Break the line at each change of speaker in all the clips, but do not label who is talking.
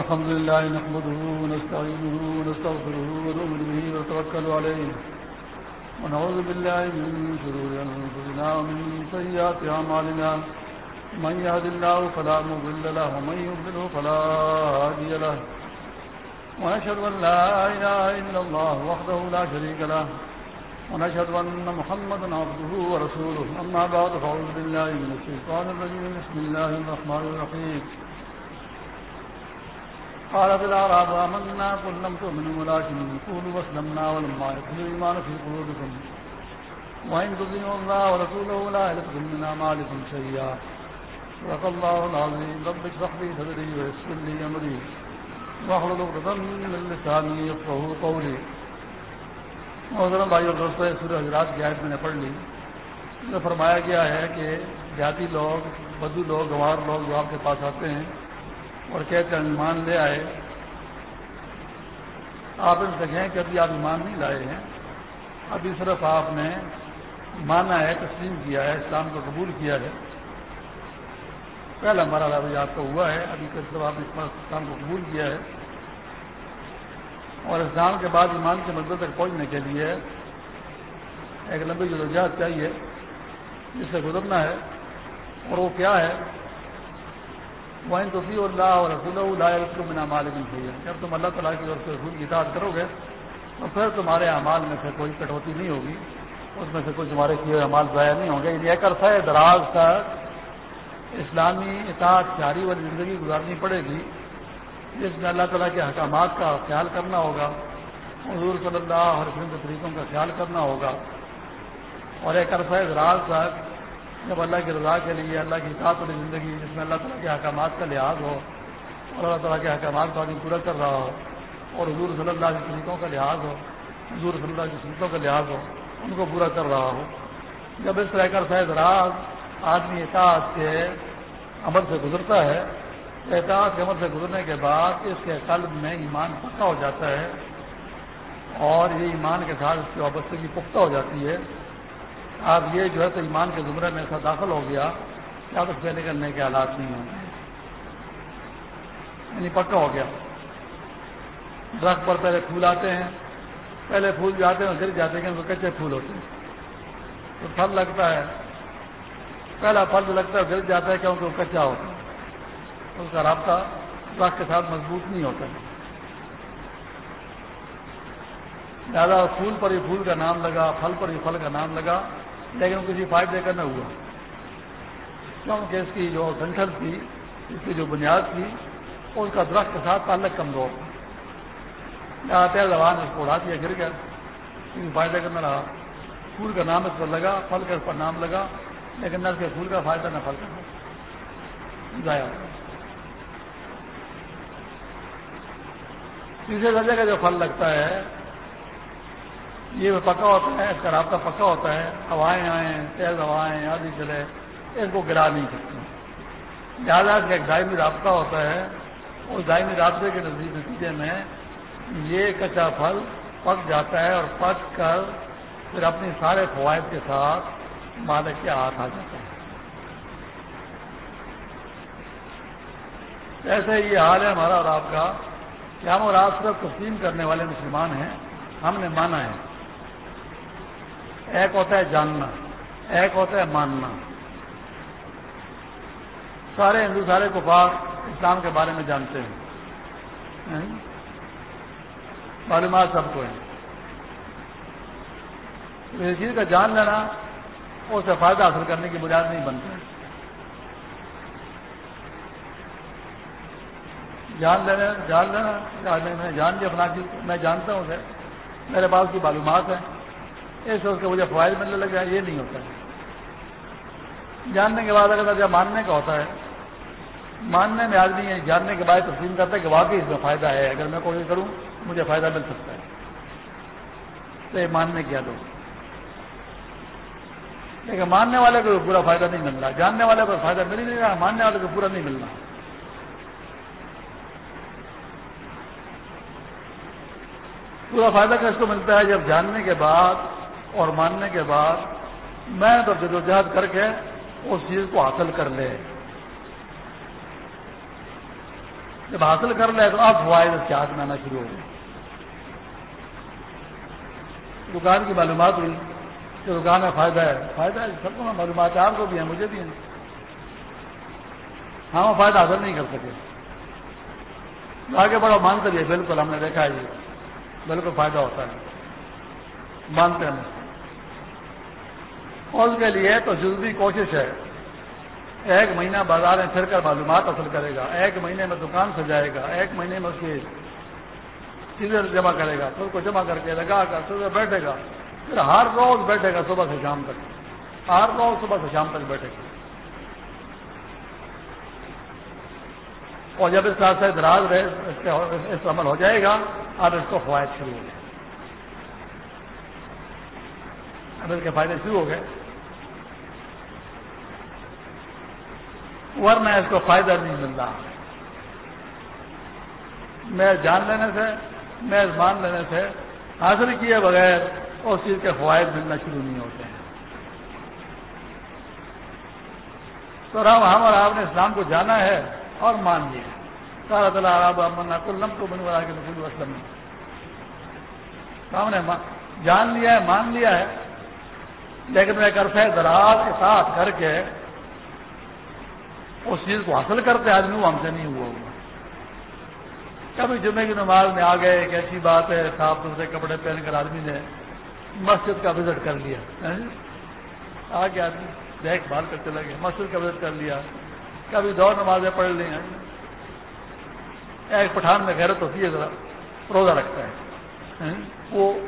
الحمد لله نحمده ونستعينه ونستغفره ونؤمن به ونتوكل عليه ونعوذ بالله من شرور أنفسنا ومن سيئات أعمالنا من يهد الله فلا مضل له ومن يضلل فلا هادي له ونشهد أن لا إله إلا الله وحده لا شريك له ونشهد أن محمدا عبده ورسوله أما بعد فأعوذ بالله من الشيطان الرجيم بسم الله الرحمن الرحيم قال بالأعراب آمنا قل لم تؤمنوا ولكن قولوا واسلمنا ولما يدخل الإيمان في قلوبكم. وإن تطيعوا الله ورسوله لا يلدكم من أعمالكم شيئا. صدق الله العظيم. رب اشرح لي صدري ويسر لي أمري. واحلل عقدة من لساني يفقهوا قولي. محترم بھائی اور دوستوں سورہ حضرات کی آیت میں نے پڑھ لی۔ جو فرمایا گیا ہے کہ دیہاتی لوگ، بدو لوگ، گوار لوگ جو آپ کے پاس آتے ہیں اور کہتے ہیں، ایمان لے آئے۔ آپ ان سے کہیں کہ ابھی آپ ایمان نہیں لائے ہیں۔ ابھی صرف آپ نے مانا ہے، تسلیم کیا ہے، اسلام کو قبول کیا ہے۔ پہلا ہمارا ابھی آپ کا ہوا ہے۔ ابھی صرف آپ نے اسلام کو قبول کیا ہے، اور اسلام کے بعد ایمان کے منزل تک پہنچنے کے لیے ایک لمبی جدوجہد چاہیے، جس سے گزرنا ہے۔ اور وہ کیا ہے؟ وہ توفی اللہ اور رسول اللہ کو بنا مالک نہیں جب تم اللہ تعالیٰ کی اور رسول کی اطاعت کرو گے، تو پھر تمہارے اعمال میں سے کوئی کٹوتی نہیں ہوگی۔ اس میں سے کوئی تمہارے کیے ہوئے اعمال ضائع نہیں ہوں گے۔ یہ ایک عرصہ دراز تک اسلامی اطاعت جاری والی زندگی گزارنی پڑے گی، جس میں اللہ تعالیٰ کے احکامات کا خیال کرنا ہوگا، حضور صلی اللہ علیہ وسلم کے طریقوں کا خیال کرنا ہوگا۔ اور ایک عرصہ دراز تک جب اللہ کی رضا کے لیے، اللہ کی اطاعت والی زندگی، جس میں اللہ تعالیٰ کے احکامات کا لحاظ ہو اور اللہ تعالیٰ کے احکامات کو آدمی پورا کر رہا ہو اور حضور صلی اللہ کے طریقوں کا لحاظ ہو، حضور صلی اللہ کی سنتوں کا لحاظ ہو، ان کو پورا کر رہا ہو۔ جب اس طرح کا عرصہ دراز آدمی اطاعت کے عمل سے گزرتا ہے احتیاط کے عمل سے گزرنے کے بعد اس کے قلب میں ایمان پکا ہو جاتا ہے اور یہ ایمان کے ساتھ اس کی وابستگی پختہ ہو جاتی ہے۔ اب یہ جو ہے تو ایمان کے زمرے میں ایسا داخل ہو گیا کہ اب اس سے نکلنے کے حالات نہیں ہوں گے یعنی پکا ہو گیا۔ درخت پر پہلے پھول آتے ہیں، پہلے پھول جو آتے ہیں گر جاتے ہیں، وہ کچے پھول ہوتے ہیں۔ تو پھل لگتا ہے۔ پہلا پھل جو لگتا ہے گر جاتا ہے کیونکہ وہ کچا ہوتا ہے۔ اس کا رابطہ درخت کے ساتھ مضبوط نہیں ہوتا زیادہ پھول پر ہی پھول کا نام لگا، پھل پر ہی پھل کا نام لگا۔ لیکن کسی فائدے کا نہ ہوا۔ کیونکہ اس کی جو سنٹر تھی، اس کی جو بنیاد تھی اس کا درخت کے ساتھ تعلق کمزور تھا۔ آتے ہیں زبان اس کو اڑا دیا، گر گیا۔ کسی فائدے کا نہ رہا۔ پھول کا نام اس پر لگا، پھل کا اس پر نام لگا، لیکن نہ اس کے پھول کا فائدہ نہ پھل کا۔ ضائع تیسرے درجے کا جو پھل لگتا ہے یہ پکا ہوتا ہے، اس کا رابطہ پکا ہوتا ہے۔ ہوائیں آئیں، تیز ہوائیں، آدھی چلے، اس کو گرا نہیں سکتے۔ زیادہ کا ایک دائمی رابطہ ہوتا ہے۔ اس دائمی رابطے کے نتیجے میں یہ کچا پھل پک جاتا ہے اور پک کر پھر اپنی سارے فوائد کے ساتھ مالک کے ہاتھ آ جاتا ہے۔ ایسے یہ حال ہے ہمارا اور آپ کا۔ کہ ہم اور آپ صرف تسلیم کرنے والے مسلمان ہیں۔ ہم نے مانا ہے۔ ایک ہوتا ہے جاننا ایک ہوتا ہے ماننا سارے ہندو سارے کفار اسلام کے بارے میں جانتے ہیں معلومات سب کو ہیں اس چیز کا جان لینا اس سے فائدہ حاصل کرنے کی بنیاد نہیں بنتا جان لینا جان لینا میں جان لیا اپنا میں جانتا ہوں میرے پاس کی معلومات ہیں اس کے مجھے فوائد ملنے لگ جائے یہ نہیں ہوتا۔ ہے جاننے کے بعد اگر جب ماننے کا ہوتا ہے، ماننے میں آدمی ہے جاننے کے بعد تسلیم کرتا ہے کہ واقعی اس میں فائدہ ہے۔ اگر میں کوشش کروں، مجھے فائدہ مل سکتا ہے۔ تو یہ ماننے کیا دو لیکن ماننے والے کو پورا فائدہ نہیں مل رہا۔ جاننے والے کو فائدہ مل ہی نہیں رہا، ماننے والے کو پورا نہیں مل رہا۔ پورا فائدہ کس کو ملتا ہے؟ جب جاننے کے بعد اور ماننے کے بعد میں تو جدوجہد کر کے اس چیز کو حاصل کر لے۔ جب حاصل کر لے تو اب فوائد اس کے ہاتھ میں آنا شروع ہو گئے۔ دکان کی معلومات ہوئی۔ کہ دکان میں فائدہ ہے فائدہ ہے، سب کو معلومات، آپ کو بھی ہیں، مجھے بھی ہیں۔ ہاں وہ فائدہ حاصل نہیں کر سکے۔ آگے بڑا مانتے بھی بالکل ہم نے دیکھا ہے یہ۔ بالکل فائدہ ہوتا ہے۔ مانتے ہیں۔ اور اس کے لیے تو جزوی کوشش ہے۔ ایک مہینہ بازار میں پھر کر معلومات حاصل کرے گا۔ ایک مہینے میں دکان سجائے گا۔ ایک مہینے میں اس کی چیزیں جمع کرے گا۔ پھر کو جمع کر کے لگا کر صبح بیٹھے گا۔ پھر ہر روز بیٹھے گا صبح سے شام تک۔ ہر روز صبح سے شام تک بیٹھے گا۔ اور جب اس کا دراز رہے، اس عمل ہو جائے گا، اب اس کو فوائد شروع ہو گئے۔ اب اس کے فائدے شروع ہو گئے۔ ورنہ اس کو فائدہ نہیں ملتا۔ میں جان لینے سے، میں مان لینے سے حاصل کیے بغیر اس چیز کے فوائد ملنا شروع نہیں ہوتے ہیں۔ تو رام ہم اور آپ نے اسلام کو جانا ہے اور مان لیا سارا تعالیٰ راب امن کلم کو بنوا کے رسول وسلم ہم نے جان لیا ہے، مان لیا ہے، لیکن میں کرتا ہے دراز کے ساتھ کر کے اس چیز کو حاصل کرتے آدمی وہ ہم سے نہیں ہوا ہوگا کبھی جمعے کی نماز میں آ گئے، ایک ایسی بات ہے، صاف ستھرے کپڑے پہن کر آدمی نے مسجد کا وزٹ کر لیا۔ ہاں جی؟ آ کے آدمی، دیکھ بھال کر چلا گیا، مسجد کا وزٹ کر لیا۔ کبھی دو نمازیں پڑھ لی ہیں ہاں جی؟ ایک پٹھان میں غیرت ہوتی ہے، ذرا روزہ رکھتا ہے۔ ہاں جی؟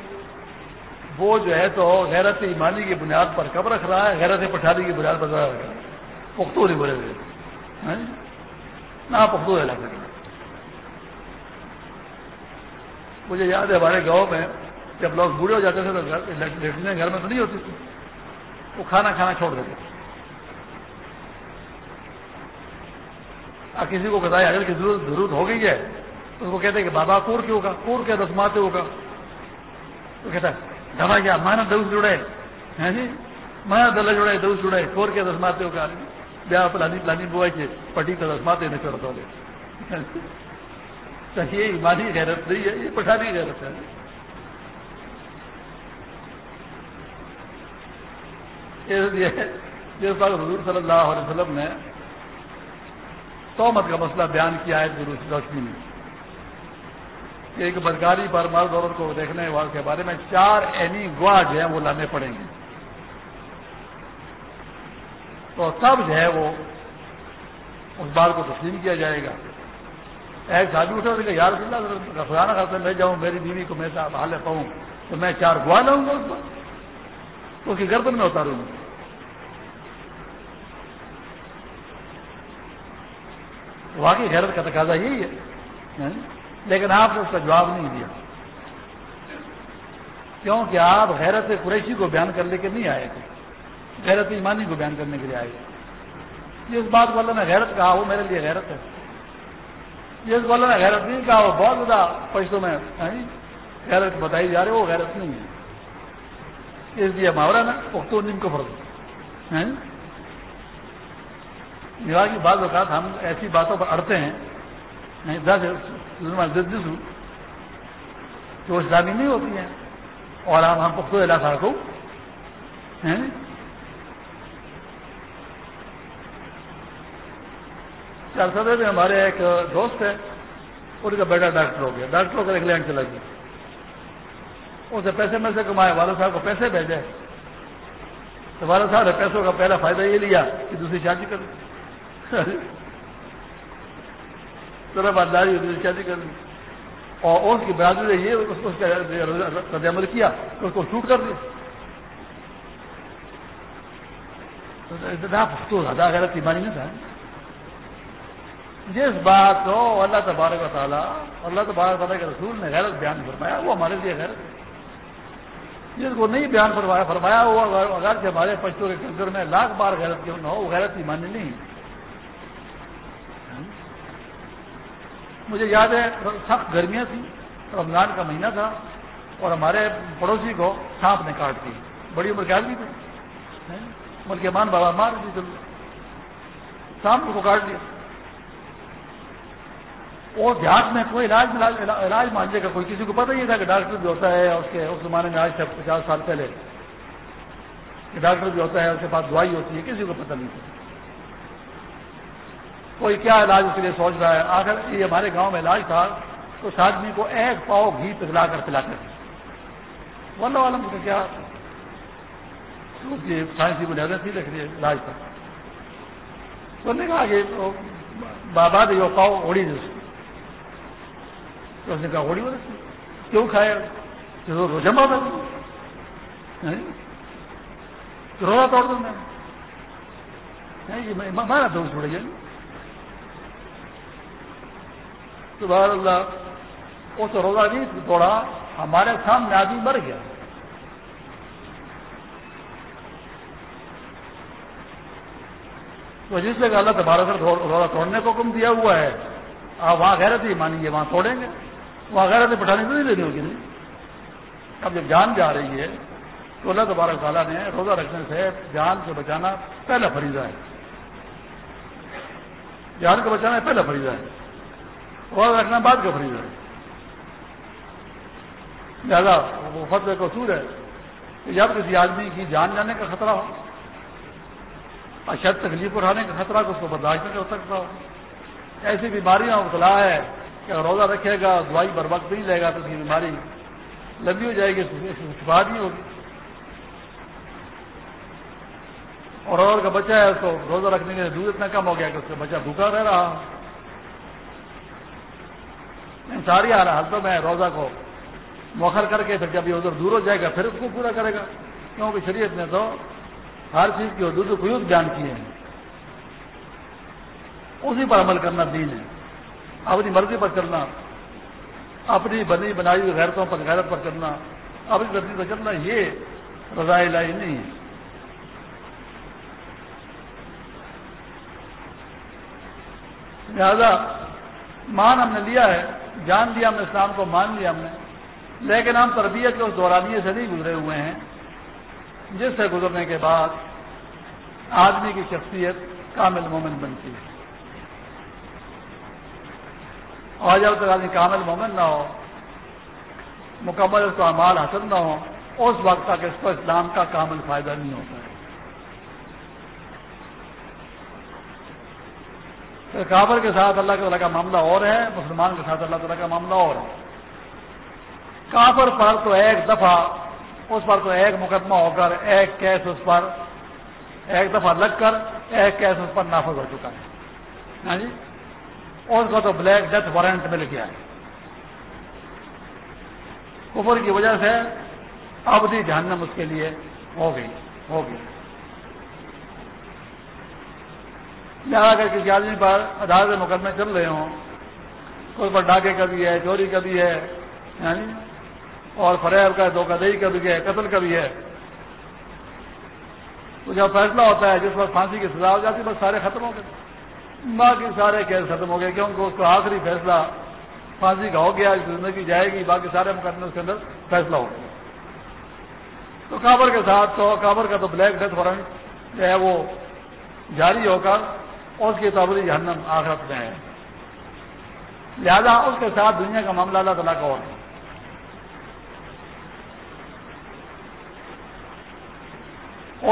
وہ جو ہے تو غیرت ایمانی کی بنیاد پر کب رکھ رہا ہے، غیرت پٹھانی کی بنیاد پر رکھ رہا ہے۔ پختو نہیں بولے ہوئے ہاں جی؟ نہ پختو علاقے میں مجھے یاد ہے ہمارے گاؤں میں جب لوگ بوڑھے ہو جاتے تھے تو لیٹرین گھر میں تو نہیں ہوتی تھی۔ وہ کھانا کھانا چھوڑ دیتے اور کسی کو بتایا، اگر کی ضرورت ہو گئی ہے تو اس کو کہتے کہ بابا، کور کیوں کا؟ کور کے رسماتے ہوگا تو کہتا دبا کیا؟ مانا دوس جڑے۔ ہیں جی؟ مانا دل جڑے دوس جڑے، کور کے رسماتے ہوگا بیا پلانی پلانی بوا کے پٹی تو رسماتے نہیں چڑھتا ہوگا یہ ایمانی غیرت نہیں ہے یہ پٹھانی غیرت ہے جس بات حضور صلی اللہ علیہ وسلم نے تومت کا مسئلہ بیان کیا ہے روشنی میں. ایک برکاری پر مرد عورت کو دیکھنے والے کے بارے میں چار اینی گواہ جو ہیں، وہ لانے پڑیں گے. تو تب جو ہے وہ اس بات کو تسلیم کیا جائے گا۔ ایک شادی اٹھا کہ یار رفرانہ کرتے میں جاؤں، میری بیوی کو میں حال پاؤں، تو میں چار گوا لاؤں گا اس پر تو اس کی گردن میں اتاروں گا۔ واقعی غیرت کا تقاضا یہی ہے۔ ہاں؟ لیکن آپ نے اس کا جواب نہیں دیا۔ کیونکہ آپ غیرت قریشی کو بیان کرنے کے نہیں آئے تھے۔ غیرت ایمانی کو بیان کرنے کے لیے آئے جس بات کو اللہ نے غیرت کہا، وہ میرے لیے غیرت ہے۔ جس کو اللہ نے غیرت نہیں کہا، وہ بہت زیادہ پیسوں میں غیرت بتائی جا رہی وہ غیرت نہیں ہے۔ اس لیے محاورہ نا، پختو نیم کو فرق وواہ کی بعض اوقات ہم ایسی باتوں پر اڑتے ہیں جو اسلامی نہیں ہوتی ہیں، اور ہم ہم پختو علاقہ کو چار میں ہمارے ایک دوست ہے ان کا بیٹا ڈاکٹر ہو گیا، ڈاکٹر ہو کر انگلینڈ چلا گیا۔ اسے پیسے میں سے کمائے والد صاحب کو پیسے بھیجے۔ تو والد صاحب نے پیسوں کا پہلا فائدہ یہ لیا کہ دوسری شادی کر ذرا برداری دوسری شادی کر دی۔ اور اس کی برادری نے یہ رد عمل کیا، اس کو شوٹ کر دیا۔ تو زیادہ غیرت ایمانی نہیں تھا۔ جس بات کو اللہ تبارک و تعالیٰ، اللہ تبارک تعالیٰ کے رسول نے غیرت بیان فرمایا، وہ ہمارے لیے غیرت ہے۔ جس کو نہیں بیان فرمایا فرمایا وہ اگر کہ ہمارے پشتوں کے کلچر میں لاکھ بار غیرت کیوں نہ ہو، وہ غیرت ایمانی نہیں مجھے یاد ہے، سخت گرمیاں تھیں، رمضان کا مہینہ تھا، اور ہمارے پڑوسی کو سانپ نے کاٹ دی۔ بڑی عمر کیا بھی تھی بلکہ مان بابا مار دی۔ سانپ کو کاٹ دیا۔ اور دیہات میں کوئی علاج علاج مانجے کا کوئی کسی کو پتہ ہی تھا کہ ڈاکٹر بھی ہوتا ہے اس کے اس زمانے میں آج سے پچاس سال پہلے کہ ڈاکٹر بھی ہوتا ہے، اس کے پاس دوائی ہوتی ہے، کسی کو پتہ نہیں تھا۔ کوئی کیا علاج اس کے لیے سوچ رہا ہے؟ آخر یہ ہمارے گاؤں میں علاج تھا تو اس آدمی کو ایک پاؤ گھی پگلا کر پلاتے تھے ولہ عالم کا کیا؟ سائنسی بنیادیں تھی لکھ رہی ہے علاج پر انہوں نے کہا کہ بابا دے پاؤ اڑی جس تو اس نے کہا اڑی بولے کیوں کھایا روزہ مارا روزہ توڑ دوں میں. مارا دو چھوڑے جائیں تو بہر اللہ اس روزہ نہیں توڑا۔ ہمارے سامنے آدمی مر گیا۔ تو جس جگہ اللہ تبارہ کر روزہ توڑنے کو حکم دیا ہوا ہے۔ آپ وہاں غیرت ہی مانیں گے وہاں توڑیں گے۔ وہاں غیرت بٹھانے تو نہیں لینی ہوگی نہیں اب جب جان جا رہی ہے تو اللہ تبارک تعالیٰ نے روزہ رکھنے سے جان سے بچانا پہلا فریضہ ہے۔ جان کو بچانا پہلا فریضہ ہے۔ روزہ رکھنا بعد کا فریضہ ہے۔ لہٰذا وہ فتح کا اصول ہے کہ جب کسی آدمی کی جان جانے کا خطرہ ہو، اشد تکلیف اٹھانے کا خطرہ کو اس کو برداشت نہیں کر سکتا ہو۔ ایسی بیماریاں، مبتلا ہے کہ روزہ رکھے گا، دوائی بر وقت نہیں لے گا، تو اس کی بیماری لمبی ہو جائے گی شفا نہیں ہوگی۔ اور اور کا بچہ ہے تو روزہ رکھنے کے دودھ اتنا کم ہو گیا کہ اس کا بچہ بھوکا رہ رہا۔ ان ساری حالتوں میں روزہ کو موخر کر کے پھر جب یہ ادھر دور ہو جائے گا، پھر اس کو پورا کرے گا۔ کیونکہ شریعت نے تو ہر چیز کی حدود خیوط بیان کیے ہیں۔ اسی پر عمل کرنا دین ہے۔ اپنی مرضی پر چلنا، اپنی بنی بنائی ہوئی غیرتوں پر غیرت پر چلنا، اپنی مرضی پر چلنا، یہ رضاء لائی نہیں ہے۔ لہذا مان ہم نے لیا ہے، جان لیا ہم نے، اسلام کو مان لیا ہم نے، لیکن ہم تربیت کے اس دورانیے سے نہیں گزرے ہوئے ہیں، جس سے گزرنے کے بعد آدمی کی شخصیت کامل مومن بنتی ہے۔ اور جب تک آدمی کامل مومن نہ ہو، مکمل اس کو امال حاصل نہ ہو، اس وقت تک اس کو اسلام کا کامل فائدہ نہیں ہوتا ہے۔ کافر کے ساتھ اللہ تعالیٰ کا معاملہ اور ہے، مسلمان کے ساتھ اللہ تعالیٰ کا معاملہ اور ہے۔ کافر پر تو ایک دفعہ، اس پر تو ایک مقدمہ ہو کر، ایک کیس اس پر، ایک دفعہ لگ کر، ایک کیس اس پر نافذ ہو چکا ہے۔ ہاں جی؟ اس کو تو بلیک ڈیتھ وارنٹ مل گیا ہے۔ کفر کی وجہ سے ابدی جہنم اس کے لیے ہو گئی ہو گئی۔ لہٰذا کر کسی آدمی پر عدالت مقدمے چل رہے ہوں، کوئی پر ڈاکے کا بھی ہے، چوری کا بھی ہے یعنی اور فریب کا، دھوکہ دہی کا بھی ہے، قتل کا بھی ہے، تو جب فیصلہ ہوتا ہے جس وقت پھانسی کی سزا ہو جاتی ہے، بس سارے ختم ہو گئے۔ باقی سارے کیس ختم ہو گئے کیونکہ اس کا آخری فیصلہ پھانسی کا ہو گیا زندگی جائے گی، باقی سارے مقدمے کے اندر فیصلہ ہو گیا۔ تو کابر کے ساتھ تو کابر کا تو بلیک ڈیتھ وارنٹ جو ہے وہ جاری ہو کر اور اس کی تعبری جہنم آخرت میں ہے۔ لہذا اس کے ساتھ دنیا کا معاملہ اللہ تعالیٰ کا اور ہے۔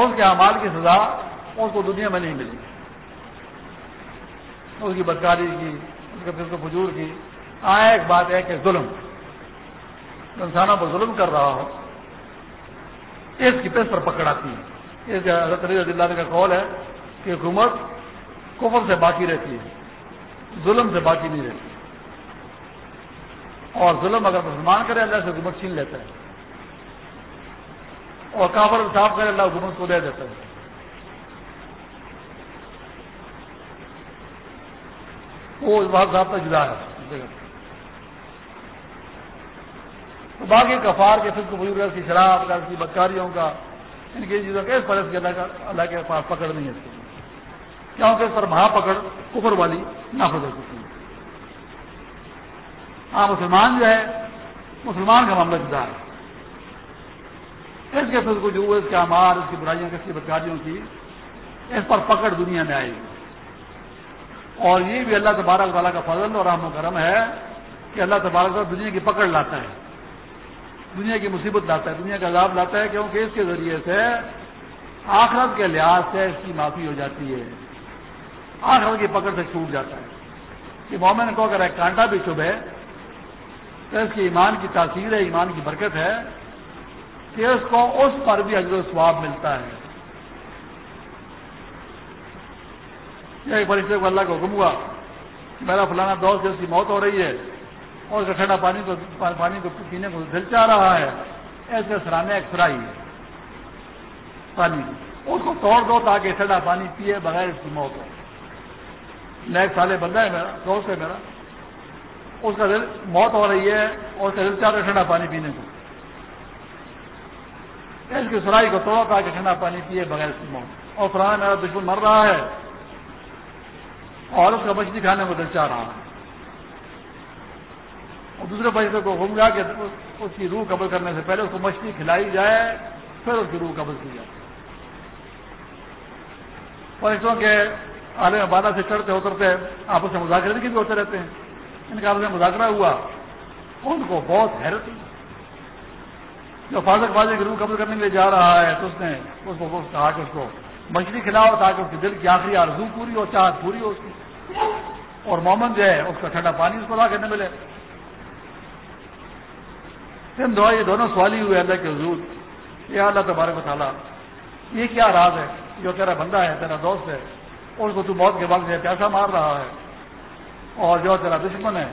اس کے اعمال کی سزا اس کو دنیا میں نہیں ملی۔ اس کی بدکاری کی، اس کے پھر فجور کی۔ ہاں ایک بات ہے کہ ظلم، انسانوں پر ظلم کر رہا ہو، اس کی پیس پر پکڑ آتی ہے۔ اس حضرت علی اللہ کا قول ہے کہ حکومت کفر سے باقی رہتی ہے، ظلم سے باقی نہیں رہتی۔ اور ظلم اگر مسلمان کرے، اللہ سے حکومت چھین لیتا ہے۔ اور کافر صاف کرے، اللہ حکومت کو دے دیتا ہے۔ وہ اس بات صاحب کا جدا ہے۔ تو باقی کفار کے فکر بزرگ کی شراب کا کی بدکاریوں کا، ان کی چیزوں کا اس طرح اللہ کے پاس پکڑ نہیں ہے۔ کیونکہ سر مہا پکڑ کفر والی نافذ ہو چکی ہے ہاں مسلمان جو ہے، مسلمان کا معاملہ جدا ہے۔ اس کے پھر کو جو، اس کے اس کی برائیوں کی بدکاریوں کی، اس پر پکڑ دنیا میں آئے گی۔ اور یہ بھی اللہ تبارک تعالیٰ کا فضل اور رحم و کرم ہے کہ اللہ تبارک تعالیٰ دنیا کی پکڑ لاتا ہے، دنیا کی مصیبت لاتا ہے، دنیا کا عذاب لاتا ہے، کیونکہ اس کے ذریعے سے آخرت کے لحاظ سے اس کی معافی ہو جاتی ہے۔ آخرت کی پکڑ سے چھوٹ جاتا ہے۔ کہ مومن کو اگر ایک کانٹا بھی چبھے، تو اس کی ایمان کی تاثیر ہے، ایمان کی برکت ہے کہ اس کو، اس پر بھی اجر و ثواب ملتا ہے۔ ایک بڑے کو اللہ کا حکم ہوا کہ میرا فلانا دوست اس کی موت ہو رہی ہے اور اس کا ٹھنڈا پانی کو پانی کو پینے کو دل چاہ رہا ہے، ایسے سرانے ایک فرائی ہے، پانی۔ اس کو توڑ دو تاکہ ٹھنڈا پانی پیے بغیر اس کی موت ہو۔ نیک سالے بندہ ہے میرا، دوست ہے میرا۔ اس کا دل موت ہو رہی ہے اور اس کا دل چاہ رہا ہے ٹھنڈا پانی پینے کو۔ اس کی سرائی کو توڑا تاکہ ٹھنڈا پانی پیے بغیر اس کی موت۔ اور فراہ میرا دشمن مر رہا ہے۔ اور اس کا مچھلی کھانے کو دل چاہ رہا ہے اور دوسرے پیسے کو گھوم گیا کہ اس کی روح قبل کرنے سے پہلے اس کو مچھلی کھلائی جائے، پھر اس کی روح قبل کی جائے۔ پیسوں کے آلے بادہ سے چڑھتے اترتے آپس میں مذاکرے بھی ہوتے رہتے ہیں۔ ان کا آپس میں مذاکرہ ہوا۔ ان کو بہت حیرت ہوئی۔ جو فاضق بازی کی روح قبل کرنے کے لیے جا رہا ہے، تو اس نے اس کو کہا کہ اس کو مچھلی کھلاؤ تاکہ اس کے دل کی آخری آرزو پوری ہو، چاہت پوری ہو اس کی۔ اور مومن جو ہے، اس کا ٹھنڈا پانی اس کو لا کرنے ملے۔ سم دعا، یہ دونوں سوالی ہوئے اللہ کے حضور۔ یہ اللہ تبارک و تعالیٰ، یہ کیا راز ہے؟ جو تیرا بندہ ہے، تیرا دوست ہے، اور اس کو تو موت کے وقت سے پیسہ مار رہا ہے۔ اور جو تیرا دشمن ہے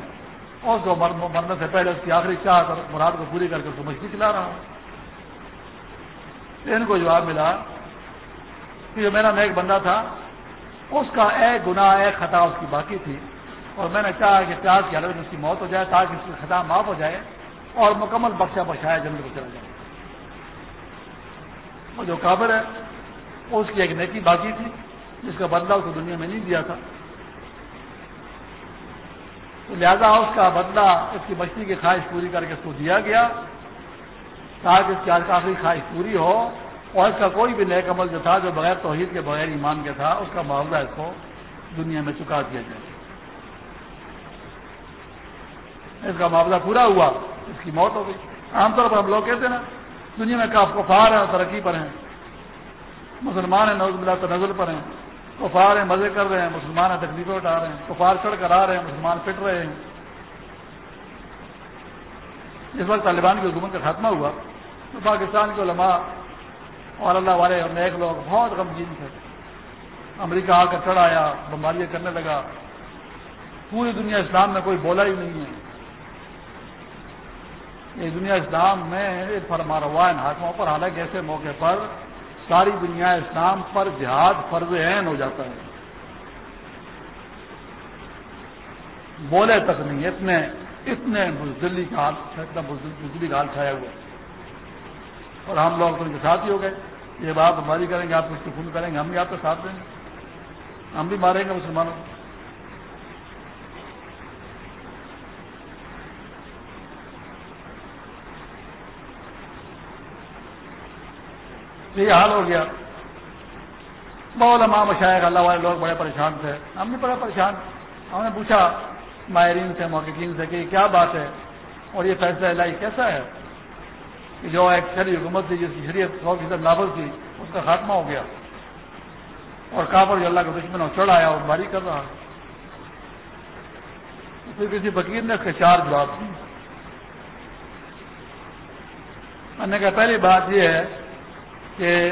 اس کو مرنے سے پہلے اس کی آخری چاہت اور مراد کو پوری کر کے اس کو مچھلی کھلا رہا ہے۔ ان کو جواب ملا کہ جو میرا نیک بندہ تھا اس کا ایک گناہ ایک خطا اس کی باقی تھی۔ اور میں نے چاہا کہ پیاز کی حالت میں اس کی موت ہو جائے تاکہ اس کی خطا معاف ہو جائے اور مکمل بخشا بچایا جنگ کو چلا جائے۔ اور جو قابر ہے، اس کی ایک نیکی باقی تھی، جس کا بدلہ اس کو دنیا میں نہیں دیا تھا۔ تو لہذا اس کا بدلہ، اس کی بچتی کی خواہش پوری کر کے اس کو دیا گیا، تاکہ اس کی آج کافی خواہش پوری ہو۔ اور اس کا کوئی بھی نیک عمل جو تھا، جو بغیر توحید کے، بغیر ایمان کے تھا، اس کا معاوضہ اس کو دنیا میں چکا دیا جائے۔ اس کا معاوضہ پورا ہوا، اس کی موت ہو گئی۔ عام طور پر ہم لوگ کہتے ہیں نا، دنیا میں کافی کفار ہیں، ترقی پر ہیں۔ مسلمان ہیں نوز بلا نظر پر ہیں۔ کفار ہیں، مزے کر رہے ہیں، مسلمان ہیں، تکلیفیں اٹھا رہے ہیں۔ کفار چڑھ کر آ رہے ہیں، مسلمان پٹ رہے ہیں۔ جس وقت طالبان کی حکومت کا خاتمہ ہوا۔ تو پاکستان کے علماء اور اللہ والے اور نیک لوگ بہت غمگین تھے۔ امریکہ آ کر چڑھ آیا، بمباریاں کرنے لگا۔ پوری دنیا اسلام میں کوئی بولا ہی نہیں ہے۔ یہ دنیا اسلام میں فرما روا ان حاکموں پر، حالانکہ ایسے موقع پر ساری دنیا اسلام پر جہاد فرض عین ہو جاتا ہے۔ بولے تک نہیں، اتنے اتنے بزدلی کا حال اتنا بزدلی کا حال چھایا ہوا۔ اور ہم لوگ تو ان کے ساتھ ہی ہو گئے۔ یہ بات ہماری کریں گے، آپ کو خون کریں گے، ہم بھی آپ کا ساتھ دیں گے۔ ہم بھی ماریں گے مسلمانوں کو۔ یہ حال ہو گیا۔ بہت لمحہ مشاعر اللہ والے لوگ بڑے پریشان تھے۔ ہم بھی بڑے پریشان۔ ہم نے پوچھا ماہرین سے، محققین سے کہ کیا بات ہے؟ اور یہ فیصلہ اللہ کیسا ہے؟ کہ جو ایک شہری حکومت تھی، جس کی شریعت سو فیصد نافذ تھی، اس کا خاتمہ ہو گیا۔ اور کافر جو اللہ کے دشمن چڑھ آیا اور باری کر رہا پھر کسی فقیر نے اس کے چار جواب دی میں نے کہا، پہلی بات یہ ہے کہ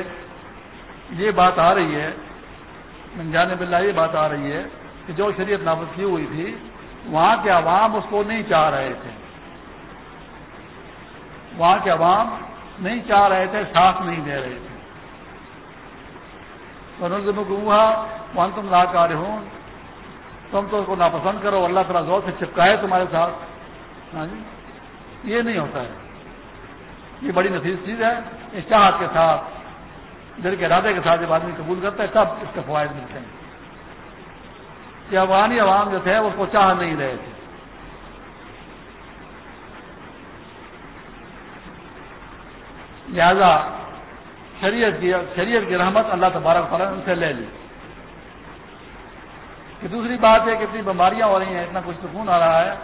یہ بات آ رہی ہے جانے بلّہ یہ بات آ رہی ہے کہ جو شریعت نافذ کی ہوئی تھی، وہاں کے عوام اس کو نہیں چاہ رہے تھے۔ وہاں کے عوام نہیں چاہ رہے تھے، ساتھ نہیں دے رہے تھے۔ گوا وہاں تم لا کر ہوں تم تو اس کو ناپسند کرو، اللہ تعالیٰ زور سے چپکائے تمہارے ساتھ۔ ہاں جی؟ یہ نہیں ہوتا ہے۔ یہ بڑی نفیس چیز ہے اس چاہت کے ساتھ، دل کے ارادے کے ساتھ جب آدمی قبول کرتا ہے، تب اس کے فوائد ملتے ہیں۔ کہ افغانی عوام جو تھے اس کو چاہ نہیں رہے تھے۔ لہذا شریعت کی شریعت کی رحمت اللہ تبارک تعالیٰ نے ان سے لے لی۔ کہ دوسری بات ہے کہ اتنی بیماریاں ہو رہی ہیں، اتنا کچھ سکون آ رہا ہے،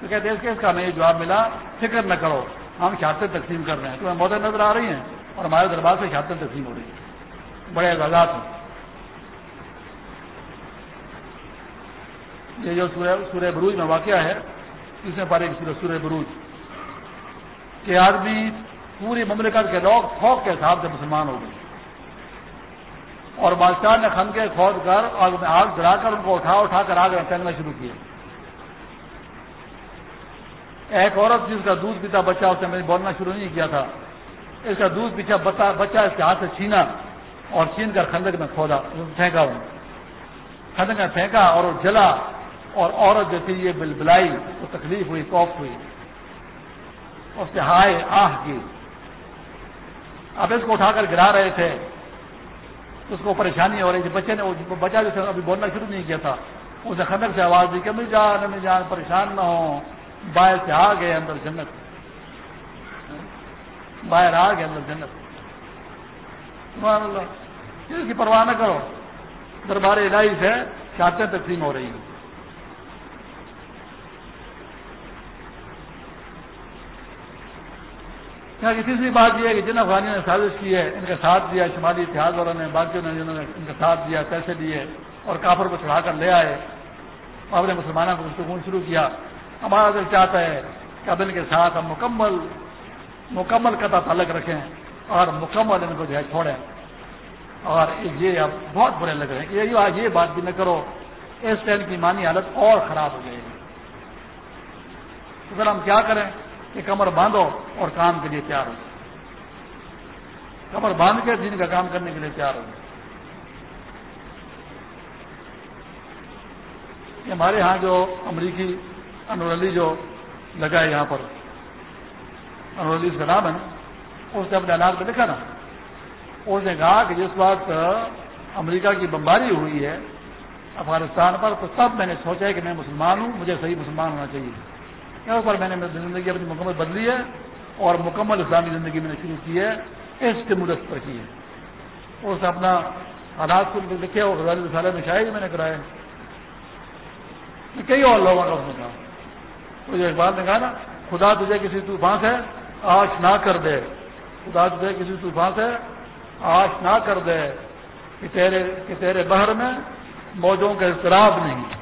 تو کہتے ہیں اس کے اس کا ہمیں یہ جواب ملا، فکر نہ کرو، ہم شہادتیں تقسیم کر رہے ہیں۔ تمہیں مدد نظر آ رہی ہیں اور ہمارے دربار سے شہادتیں تقسیم ہو رہی ہیں۔ بڑے اعزازات ہیں۔ یہ جو سورہ بروج میں واقعہ ہے، اس میں پارے سورہ بروج۔ کہ آدمی پوری مملکت کے لوگ خوف کے حساب سے مسلمان ہو گئے۔ اور بادشاہ نے خن کے کھود کر آگ آگ جلا کر ان کو اٹھا اٹھا کر آگ پھینکنا شروع کیا۔ ایک عورت جس کا دودھ پیتا بچہ اس نے بولنا شروع نہیں کیا تھا۔ اس کا دودھ پیچھا بچہ اس کے ہاتھ سے چھینا اور چھین کر خندق میں کھودا، پھینکا انہوں خندق میں پھینکا اور وہ جلا اور عورت جو تھی یہ بل بلائی تو تکلیف ہوئی کوف ہوئی۔ اس نے ہائے، آہ کی۔ اب اس کو اٹھا کر گرا رہے تھے۔ اس کو پریشانی ہو رہی تھی۔ بچے نے بچہ جو ابھی بولنا شروع نہیں کیا تھا، اسے خندق سے آواز دی کہ مل جان امی جان پریشان نہ ہو باہر سے آ گئے اندر جنت۔ باہر آ گئے اندر جنت۔ اللہ۔ اس کی پرواہ نہ کرو۔ دربار الہی سے شاطیں تقسیم ہو رہی ہیں۔ یہاں کی تیسری بات یہ ہے کہ جن افغانیوں نے سازش کی ہے، ان کا ساتھ دیا، شمالی اتحاد والوں نے باقیوں نے جنہوں نے ان کا ساتھ دیا، پیسے دیے اور کافر کو چڑھا کر لے آئے۔ اور اپنے مسلمانوں کو سکون شروع کیا۔ ہمارا دل چاہتا ہے کہ اب ان کے ساتھ ہم مکمل مکمل قطع تعلق رکھیں اور مکمل ان کو جو ہے چھوڑیں۔ اور یہ اب بہت برے لگ رہے ہیں کہ یہ بات بھی نہ کرو، اس ٹرین کی مانی حالت اور خراب ہو جائے گی۔ تو پھر ہم کیا کریں؟ کہ کمر باندھو اور کام کے لیے تیار ہو کمر باندھ کے دن کا کام کرنے کے لیے تیار ہو ہمارے ہاں جو امریکی انور علی جو لگا ہے یہاں پر، انور علی اس کا نام ہے اس نے اپنے اناج پہ لکھا نا۔ اس نے کہا کہ جس وقت امریکہ کی بمباری ہوئی ہے افغانستان پر، تو تب میں نے سوچا ہے کہ میں مسلمان ہوں، مجھے صحیح مسلمان ہونا چاہیے۔ یہاں پر میں نے زندگی اپنی مکمل بدلی ہے اور مکمل اسلامی زندگی میں نے شروع کی ہے، اس کے مدت پر کی ہے۔ اس اپنا حالات کو لکھے اور غزال رسالہ میں شاید میں نے کرائے۔ کئی اور لوگوں کا اس نے کہا۔ تو ایک بات نے کہا نا، خدا تجھے کسی طوفان سے آش نہ کر دے۔ خدا تجھے کسی طوفان سے آش نہ کر دے کہ تیرے کہ تیرے بہر میں موجوں کا اضطراب نہیں۔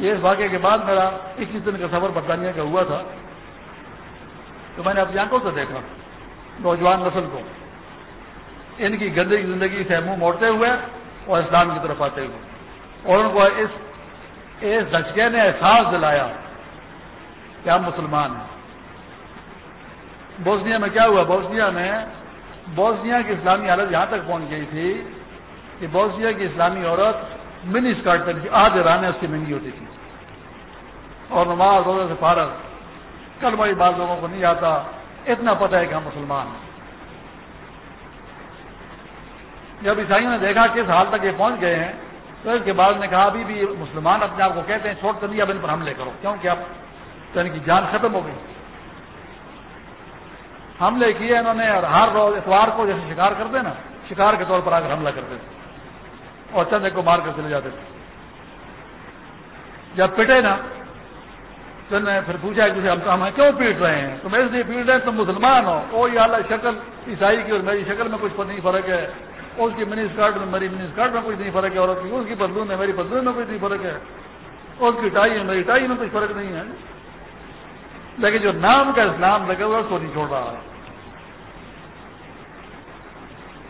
یہ اس واقعے کے بعد میرا اکیس دن کا سفر برطانیہ کا ہوا تھا۔ تو میں نے اپنی آنکھوں سے دیکھا، نوجوان نسل کو۔ ان کی گندگی زندگی سے منہ موڑتے ہوئے اور اسلام کی طرف آتے ہوئے۔ اور ان کو اس اس دھچکے نے احساس دلایا کہ ہم مسلمان ہیں۔ بوسنیا میں کیا ہوا؟ بوسنیا میں، بوسنیا کی اسلامی حالت یہاں تک پہنچ گئی تھی کہ بوسنیا کی اسلامی عورت منی اسکارٹ تک آدھے رانے اس کی مہنگی ہوتی تھی۔ اور نماز روزے سے فارغ۔ کل بڑی بعض لوگوں کو نہیں آتا، اتنا پتہ ہے کہ ہم مسلمان ہیں۔ جب عیسائیوں نے دیکھا کس حال تک یہ پہنچ گئے ہیں، تو اس کے بعد نے کہا، ابھی بھی مسلمان اپنے آپ کو کہتے ہیں چھوٹ کر دیا اب ان پر حملے کرو۔ کیونکہ اب تو ان کی جان ختم ہو گئی۔ حملے کیے انہوں نے اور ہر روز اتوار کو جیسے شکار کرتے نا شکار کے طور پر آ کر حملہ کرتے تھے اور چند کو مار کر چلے جاتے تھے۔ جب پٹے نا، تو نے پھر پوچھا کہ ہم ہم کیوں پیٹ رہے ہیں؟ تم اس لیے پیٹ رہے ہیں، تم مسلمان ہو۔ وہ یہ اعلیٰ شکل، عیسائی کی اور میری شکل میں کچھ نہیں فرق ہے۔ اس کی منی اسکارٹ میں، میری منی اسکارٹ میں کچھ نہیں فرق ہے۔ اور اس کی بدلون میں، میری بدلون میں کچھ نہیں فرق ہے۔ اس کی ٹائی میں، میری ٹائی میں کچھ فرق نہیں ہے۔ لیکن جو نام کا اسلام لگا ہوا اس کو نہیں چھوڑ رہا۔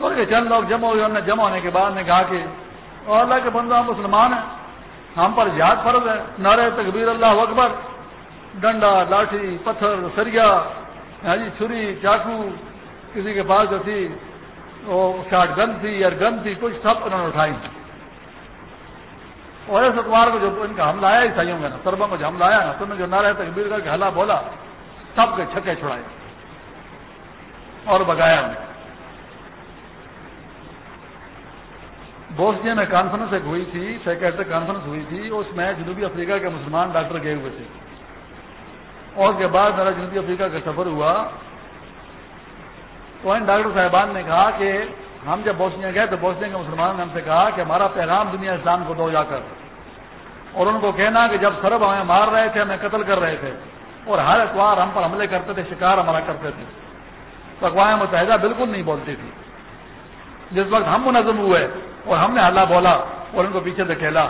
ہے تو چند لوگ جمع ہوئے نے جمع ہونے کے بعد نے کہا کہ اور اللہ کے بندہ مسلمان ہیں ہم پر یاد فرض ہے۔ نعرے تکبیر اللہ اکبر۔ ڈنڈا، لاٹھی، پتھر، سریا ہاں جی چھری، چاقو، کسی کے پاس جو تھی، وہ شاٹ گن تھی یا گن تھی، کچھ سب انہوں نے اٹھائی۔ اور اس اتوار کو جو ان کا حملہ آیا، عیسائیوں کا نا سربوں کو جو حملہ آیا نا تو نے جو نعرہ تکبیر کر کے حلا بولا، سب کے چھکے چھڑائے۔ اور بگایا انہیں بوسنیا میں کانفرنس ایک ہوئی تھی سیکٹر کانفرنس ہوئی تھی اس میں جنوبی افریقہ کے مسلمان ڈاکٹر گئے ہوئے تھے۔ اور اس کے بعد میرا جنوبی افریقہ کا سفر ہوا۔ تو ان ڈاکٹر صاحبان نے کہا کہ ہم جب بوسنیا گئے تو بوسنیا کے مسلمانوں نے ہم سے کہا کہ ہمارا پیغام دنیا اسلام کو دو جا کر۔ اور ان کو کہنا کہ جب سرب ہمیں مار رہے تھے، ہمیں قتل کر رہے تھے۔ اور ہر اخبار ہم پر حملے کرتے تھے، شکار ہمارا کرتے تھے۔ تو اقوام متحدہ بالکل نہیں بولتی تھی۔ جس وقت ہم منظم ہوئے اور ہم نے حالہ بولا اور ان کو پیچھے دکھیلا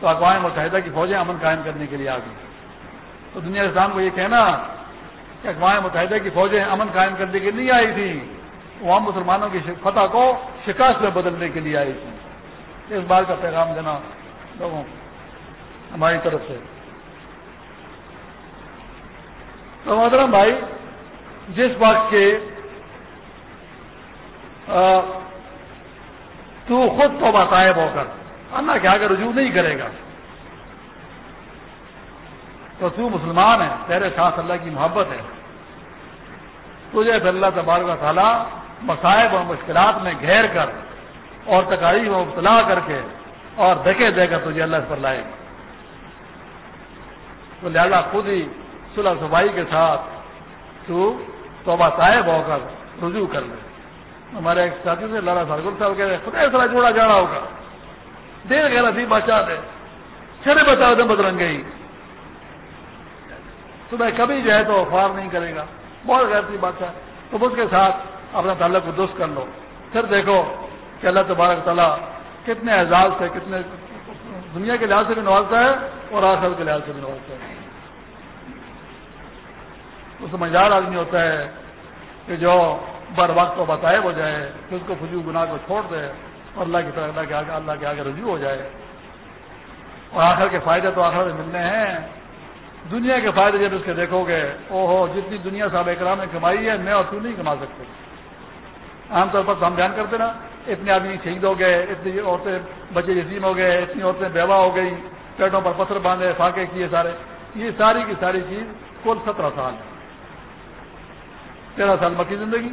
تو اقوام متحدہ کی فوجیں امن قائم کرنے کے لیے آ گئی تو دنیا اسلام کو یہ کہنا کہ اقوام متحدہ کی فوجیں امن قائم کرنے کے لیے نہیں آئی تھیں۔ وہ ہم مسلمانوں کی فتح کو شکست میں بدلنے کے لیے آئی تھی اس بات کا پیغام دینا لوگوں، ہماری طرف سے۔ تو محترم بھائی، جس وقت کے تو خود تو بتائب ہو کر اللہ کے آگے رجوع نہیں کرے گا۔ تو تو مسلمان ہے تیرے ساتھ اللہ کی محبت ہے۔ تجھے پھر اللہ تبارک و تعالیٰ مسائب اور مشکلات میں گھیر کر اور تکاریف میں مبتلا کر کے اور دیکھے دے کر تجھے اللہ پر لائے گا۔ تو لہذا خود ہی صلح صفائی کے ساتھ تو توبہ طائب ہو کر رجوع کر لے۔ ہمارے ایک ساتھی سے لالا سرگل صاحب، کہہ رہے، خدا ایسا جوڑا جا رہا ہوگا۔ دیر گیا تھی بچا دے چھڑے بچا دے بدرنگ گئی۔ صبح کبھی جو ہے تو افوار نہیں کرے گا۔ بہت غیر بادشاہ۔ تو اس کے ساتھ اپنا تعلق کو درست کر لو۔ پھر دیکھو کہ اللہ تبارک تعالیٰ کتنے اعزاز سے، کتنے دنیا کے لحاظ سے بھی نوازتا ہے اور آخر کے لحاظ سے بھی نوازتا ہے۔ وہ سمجھدار آدمی ہوتا ہے کہ جو بر وقت کو بتائے ہو جائے پھر اس کو فضو گناہ کو چھوڑ دے اور اللہ کی طرح اللہ کے آگے اللہ کے آگے رجوع ہو جائے۔ اور آخر کے فائدے تو آخر میں ملنے ہیں۔ دنیا کے فائدے جب اس کے دیکھو گے او ہو جتنی دنیا صاحب اکرام نے کمائی ہے، میں اور تو نہیں کما سکتے۔ عام طور پر ہم بیان کرتے نا، اتنے آدمی شہید ہو گئے، اتنی عورتیں بچے یتیم ہو گئے، اتنی عورتیں بیوہ ہو گئی پیٹوں پر پتھر باندھے، فاقے کیے سارے۔ یہ ساری کی ساری چیز کل سترہ سال ہے۔ تیرہ سال مکی زندگی۔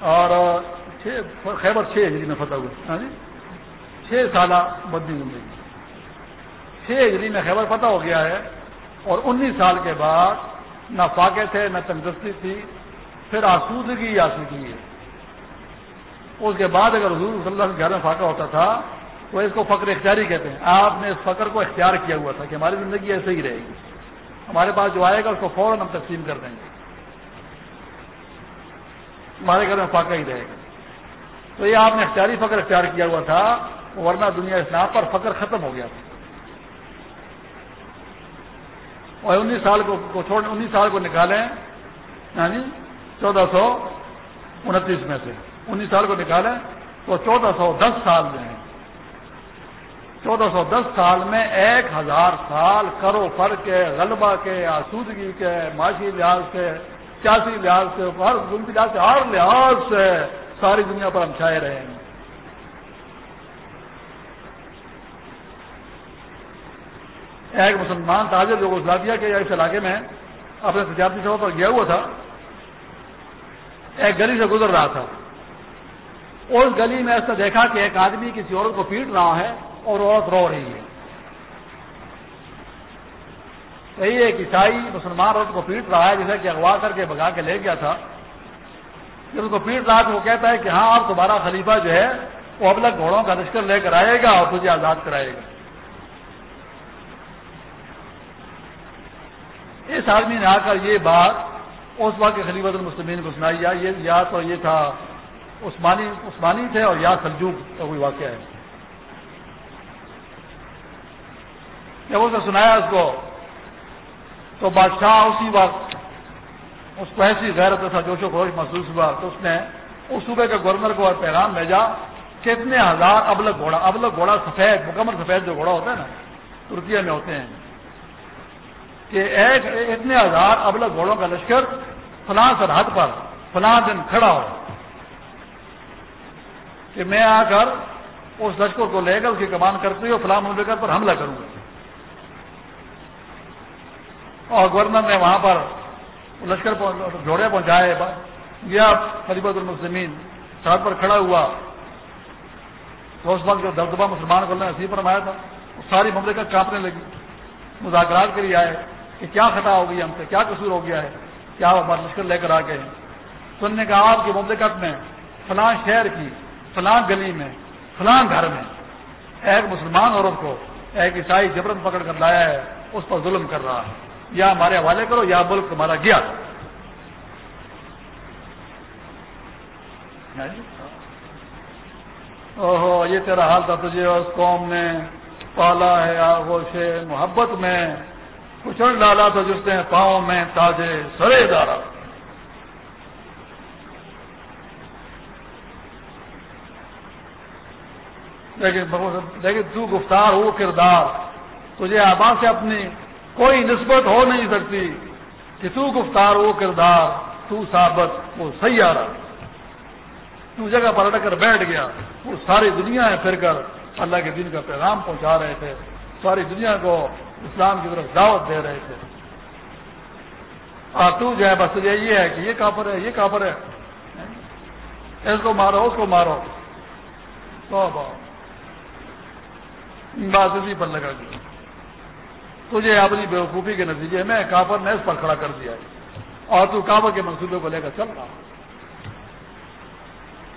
اور خیبر چھ ہجری میں فتح ہوئے ہاں جی؟ چھ سالہ بدنی زندگی چھ ہجری میں خیبر فتح ہو گیا ہے اور انیس سال کے بعد نہ فاقے تھے، نہ تندرستی تھی، پھر آسودگی آسودگی ہے۔ اس کے بعد اگر حضور صلی اللہ علیہ گھر میں فاقہ ہوتا تھا، تو اس کو فقر اختیاری کہتے ہیں۔ آپ نے اس فقر کو اختیار کیا ہوا تھا کہ ہماری زندگی ایسے ہی رہے گی۔ ہمارے پاس جو آئے گا، اس کو فوراً ہم تقسیم کر دیں گے۔ ہمارے گھر میں فاقہ ہی رہے گا۔ تو یہ آپ نے اختیاری فقر اختیار کیا ہوا تھا، ورنہ دنیا اسلام پر فقر ختم ہو گیا تھا۔ اور انیس سال کو چھوڑ انیس سال کو نکالیں یعنی چودہ سو انتیس میں سے۔ انیس سال کو نکالیں تو چودہ سو دس سال میں ہیں۔ چودہ سو دس سال میں ایک ہزار سال کرو فر کے، غلبہ کے، آسودگی کے، معاشی لحاظ سے سیاسی لحاظ سے، ہر لحاظ سے، ہر لحاظ سے ساری دنیا پر ہم چھائے رہے ہیں۔ ایک مسلمان تاجر جو گزلادیا کے اس علاقے میں اپنے تجارتی سفر پر گیا ہوا تھا، ایک گلی سے گزر رہا تھا۔ اس گلی میں ایسا دیکھا کہ ایک آدمی کسی عورت کو پیٹ رہا ہے اور عورت رو رہی ہے۔ صحیح ایک عیسائی مسلمان عورت کو پیٹ رہا ہے، جسے کہ اغوا کر کے بگا کے لے گیا تھا۔ جب اس کو پیٹ رہا تو وہ کہتا ہے کہ ہاں آپ دوبارہ خلیفہ جو ہے، وہ اب تک گھوڑوں کا لشکر لے کر آئے گا اور تجھے آزاد کرائے گا۔ اس آدمی نے آ کر یہ بات اس وقت کے خلیفت المسلمین کو سنائی۔ یا یہ یا تو یہ تھا عثمانی عثمانی تھے اور یا سلجوک کا کوئی واقعہ ہے۔ جب اس نے سنایا اس کو تو بادشاہ اسی وقت اس کو ایسی غیرت ایسا جوش و خروش محسوس ہوا۔ تو اس نے اس صوبے کے گورنر کو پیغام بھیجا کتنے ہزار ابلک گھوڑا ابلک گھوڑا سفید، مکمل سفید جو گھوڑا ہوتا ہے نا ترکیے میں ہوتے ہیں۔ کہ ایک، اتنے ہزار ابلک گھوڑوں کا لشکر فلاں سرحد پر، فلاں دن کھڑا ہو۔ کہ میں آ کر اس لشکر کو لے کر اس کی کمان کرتے ہوئے فلاں مملکت پر حملہ کروں۔ گا اور گورنر نے وہاں پر لشکر جوڑے پہنچائے گیا خلیبت المسلمین سڑک پر کھڑا ہوا۔ تو اس وقت جو دبدبا مسلمان کو اسی پر آیا تھا ساری مملکت کانپنے لگی۔ مذاکرات کے لیے آئے کہ کیا خطا ہو گئی ہم سے، کیا قصور ہو گیا ہے، کیا ہمارا لشکر لے کر آ گئے تو انہوں نے کہا، آپ کی مملکت میں فلاں شہر کی، فلاں گلی میں، فلاں گھر میں ایک مسلمان عورت کو ایک عیسائی جبرن پکڑ کر لایا ہے، اس پر ظلم کر رہا ہے۔ یا ہمارے حوالے کرو یا ملک تمہارا گیا۔ اوہو، یہ تیرا حال تھا تجھے، اس قوم نے پالا ہے آگوش محبت میں کچھ ڈالا تھا جس نے پاؤں میں تازے سرے دارا لیکن لیکن تو گفتار ہو کردار، تجھے آبا سے اپنی کوئی نسبت ہو نہیں سکتی کہ تو گفتار ہو کردار، تو ثابت، وہ صحیح آ رہا تو جگہ پر اٹک کر بیٹھ گیا۔ وہ ساری دنیا ہے پھر کر۔ اللہ کے دین کا پیغام پہنچا رہے تھے۔ ساری دنیا کو اسلام کی طرف دعوت دے رہے تھے۔ اور تو جو ہے، بس یہ ہے کہ یہ کافر ہے، یہ کافر ہے۔ اس کو مارو، اس کو مارو۔ تو بات اسی پر لگا دیا تجھے اپنی بیوقوفی کے نتیجے میں کافر نے اس پر کھڑا کر دیا ہے۔ اور تو کافر کے منصوبے کو لے کر چل رہا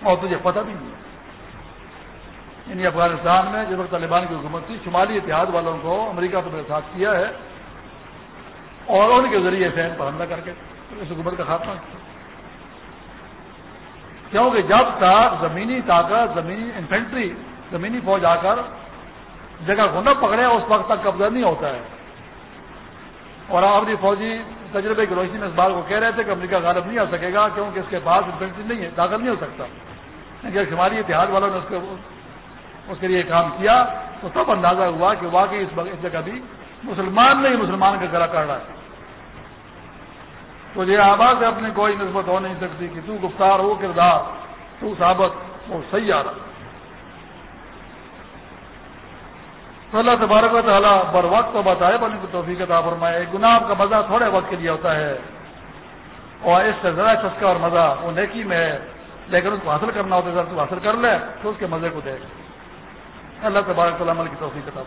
اور تجھے پتہ بھی نہیں یعنی افغانستان میں جب طالبان کی حکومت تھی، شمالی اتحاد والوں کو امریکہ تو میرے ساتھ کیا ہے اور ان کے ذریعے سے پر حملہ کر کے اس حکومت کا خاتمہ کیا۔ کیونکہ جب تک زمینی طاقت، زمینی انفینٹری زمینی فوج آ کر جگہ کو نہ پکڑے، اس وقت تک قبضہ نہیں ہوتا ہے۔ اور اپنی فوجی تجربے کی روشنی میں اس بات کو کہہ رہے تھے کہ امریکہ غالب نہیں آ سکے گا کیونکہ اس کے پاس انفینٹری نہیں ہے داخل نہیں ہو سکتا۔ لیکن شمالی اتحاد والوں نے اس کے اس کے لیے کام کیا تو تب اندازہ ہوا کہ واقعی اس جگہ بھی مسلمان نہیں، مسلمان کا گلا کر رہا ہے۔ تو یہ آباد سے اپنی کوئی نسبت ہو نہیں سکتی کہ تو گفتار ہو، کردار، تو ثابت وہ صحیح آ رہا تو اللہ تبارک و تعالیٰ بر وقت تو بتائے بنے کو توفیق عطا فرمائے۔ گناہ کا مزہ تھوڑے وقت کے لیے ہوتا ہے۔ اور اس سے ذرا چسکا اور مزہ وہ نیکی میں ہے۔ لیکن اس کو حاصل کرنا ہوتا ہے تو حاصل کر لے تو اس کے مزے کو دے اللہ تبارک عمل کی توفیق کتاب